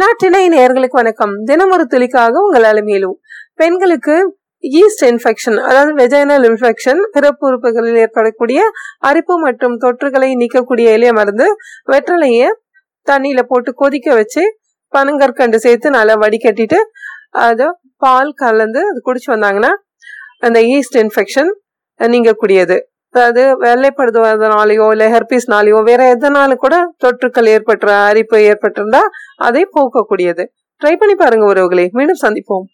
நாட்டினை நேர்களுக்கு வணக்கம். தினம் ஒரு துளிக்காக உங்கள் அலுமையிலும். பெண்களுக்கு ஈஸ்ட் இன்ஃபெக்ஷன் அதாவது வெஜைனல் இன்ஃபெக்ஷன் பிறப்பு உறுப்புகளில் ஏற்படக்கூடிய அரிப்பு மற்றும் தொற்றுகளை நீக்கக்கூடிய இலைய மருந்து வெற்றலைய தண்ணியில போட்டு கொதிக்க வச்சு பனங்கற்கண்டு சேர்த்து நல்லா வடிகட்டிட்டு அதை பால் கலந்து அது குடிச்சு வந்தாங்கன்னா அந்த ஈஸ்ட் இன்ஃபெக்ஷன் நீங்கக்கூடியது. அதாவது வெள்ளைப்படுவதனாலையோ இல்லை ஹெர்பிஸ்னாலேயோ வேற எதனால கூட தொற்றுக்கள் ஏற்பட்ட அரிப்பு ஏற்பட்டிருந்தா அதை போக்கக்கூடியது. ட்ரை பண்ணி பாருங்க உறவுகளை. மீண்டும் சந்திப்போம்.